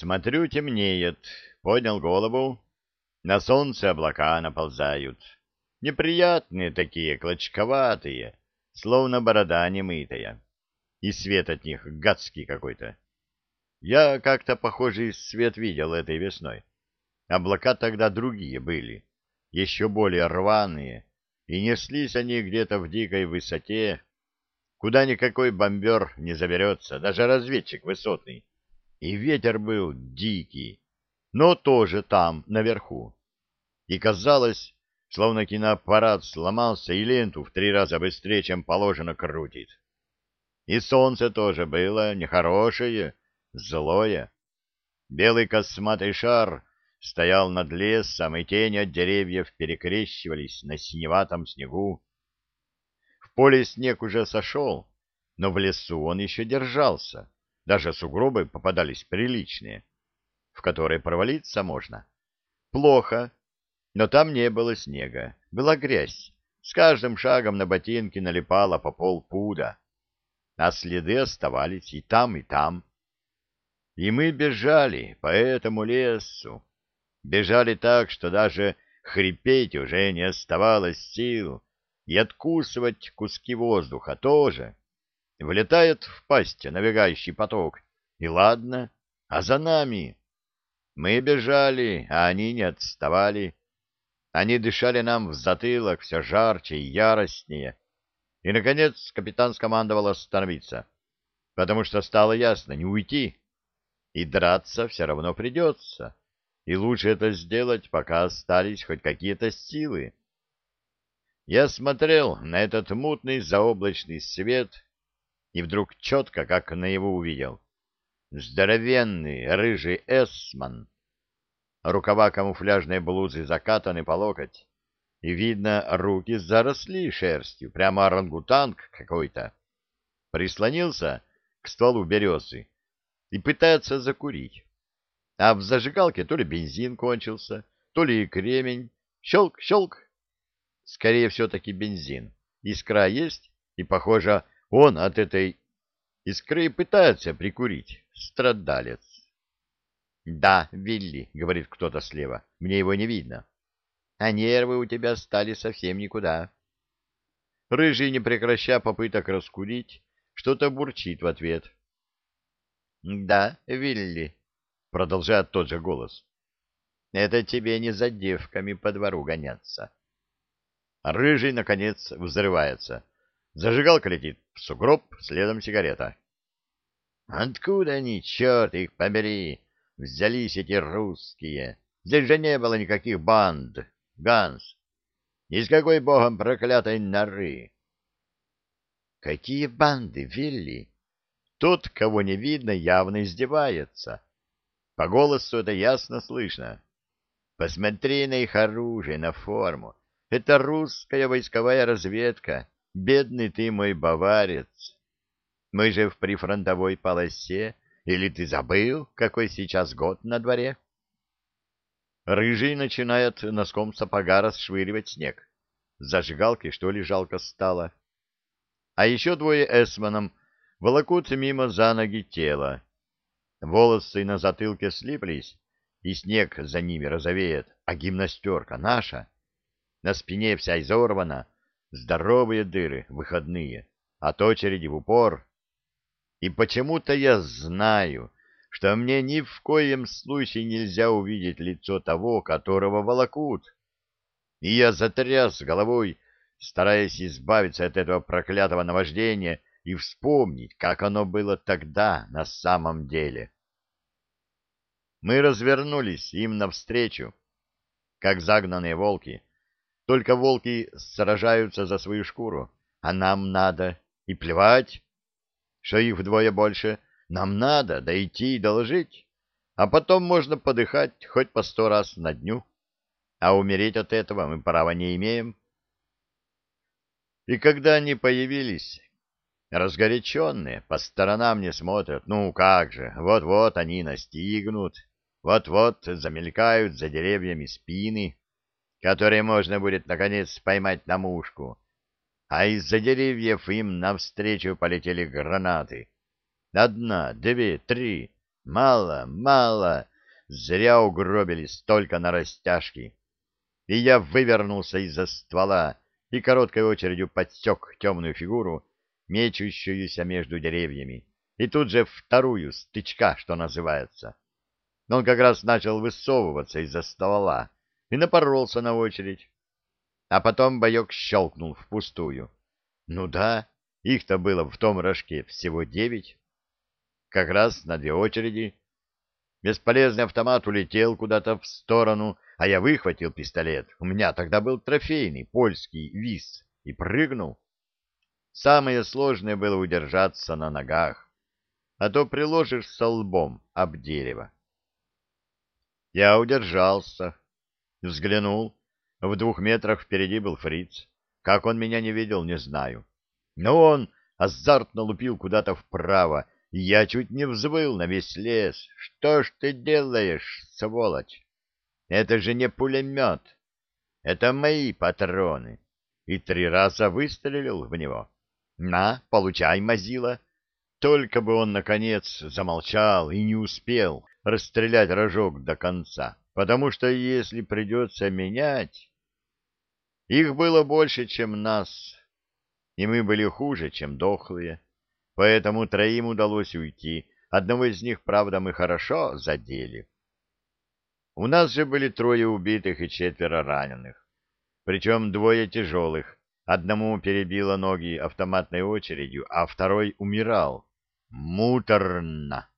Смотрю, темнеет. Поднял голову. На солнце облака наползают. Неприятные такие, клочковатые, словно борода немытая. И свет от них гадский какой-то. Я как-то похожий свет видел этой весной. Облака тогда другие были, еще более рваные, и неслись они где-то в дикой высоте, куда никакой бомбер не заберется, даже разведчик высотный. И ветер был дикий, но тоже там, наверху. И казалось, словно киноаппарат сломался и ленту в три раза быстрее, чем положено, крутит. И солнце тоже было нехорошее, злое. Белый косматый шар стоял над лесом, и тени от деревьев перекрещивались на синеватом снегу. В поле снег уже сошел, но в лесу он еще держался. Даже сугробы попадались приличные, в которые провалиться можно. Плохо, но там не было снега, была грязь. С каждым шагом на ботинки налипала по полпуда, а следы оставались и там, и там. И мы бежали по этому лесу. Бежали так, что даже хрипеть уже не оставалось сил, и откусывать куски воздуха тоже. Влетает в пасть набегающий поток, и ладно, а за нами? Мы бежали, а они не отставали. Они дышали нам в затылок все жарче и яростнее. И, наконец, капитан скомандовал остановиться, потому что стало ясно, не уйти. И драться все равно придется. И лучше это сделать, пока остались хоть какие-то силы. Я смотрел на этот мутный заоблачный свет и вдруг четко, как на его увидел. Здоровенный рыжий эсман. Рукава камуфляжной блузы закатаны по локоть, и видно, руки заросли шерстью, прямо орангутанг какой-то. Прислонился к стволу березы и пытается закурить. А в зажигалке то ли бензин кончился, то ли кремень. Щелк, щелк. Скорее все-таки бензин. Искра есть, и, похоже, он от этой искры пытается прикурить. Страдалец. «Да, Вилли», — говорит кто-то слева, — «мне его не видно». «А нервы у тебя стали совсем никуда». Рыжий, не прекращая попыток раскурить, что-то бурчит в ответ. Да, Вилли, продолжает тот же голос. Это тебе не за девками по двору гоняться. Рыжий, наконец, взрывается. Зажигалка летит в сугроб, следом сигарета. Откуда они, черт их побери, взялись эти русские? Здесь же не было никаких банд, Ганс. Из какой богом проклятой норы? Какие банды, Вилли? Тот, кого не видно, явно издевается. По голосу это ясно слышно. Посмотри на их оружие, на форму. Это русская войсковая разведка. Бедный ты мой баварец. Мы же в прифронтовой полосе. Или ты забыл, какой сейчас год на дворе? Рыжий начинает носком сапога расшвыривать снег. Зажигалки, что ли, жалко стало. А еще двое эсманом волокут мимо за ноги тела. Волосы на затылке слиплись, и снег за ними розовеет, а гимнастерка наша. На спине вся изорвана, здоровые дыры, выходные, от очереди в упор. И почему-то я знаю, что мне ни в коем случае нельзя увидеть лицо того, которого волокут. И я затряс головой, стараясь избавиться от этого проклятого наваждения, и вспомнить, как оно было тогда на самом деле. Мы развернулись им навстречу, как загнанные волки. Только волки сражаются за свою шкуру, а нам надо, и плевать, что их вдвое больше, нам надо дойти и доложить, а потом можно подыхать хоть по сто раз на дню, а умереть от этого мы права не имеем. И когда они появились, разгоряченные, по сторонам не смотрят. Ну как же, вот-вот они настигнут, вот-вот замелькают за деревьями спины, которые можно будет, наконец, поймать на мушку. А из-за деревьев им навстречу полетели гранаты. Одна, две, три. Мало, мало, зря угробили столько на растяжки. И я вывернулся из-за ствола и короткой очередью подсек темную фигуру, мечущуюся между деревьями, и тут же вторую, стычка, что называется. Он как раз начал высовываться из-за ствола и напоролся на очередь. А потом боек щелкнул впустую. Ну да, их-то было в том рожке всего девять. Как раз на две очереди. Бесполезный автомат улетел куда-то в сторону, а я выхватил пистолет. У меня тогда был трофейный польский ВИС и прыгнул. Самое сложное было удержаться на ногах, а то приложишься лбом об дерево. Я удержался, взглянул. В двух метрах впереди был фриц. Как он меня не видел, не знаю. Но он азартно лупил куда-то вправо, и я чуть не взвыл на весь лес. Что ж ты делаешь, сволочь? Это же не пулемет. Это мои патроны. И три раза выстрелил в него. На, получай, мазила. Только бы он, наконец, замолчал и не успел расстрелять рожок до конца, потому что если придется менять... Их было больше, чем нас, и мы были хуже, чем дохлые, поэтому троим удалось уйти. Одного из них, правда, мы хорошо задели. У нас же были трое убитых и четверо раненых, причем двое тяжелых. Одному перебило ноги автоматной очередью, а второй умирал. Муторно.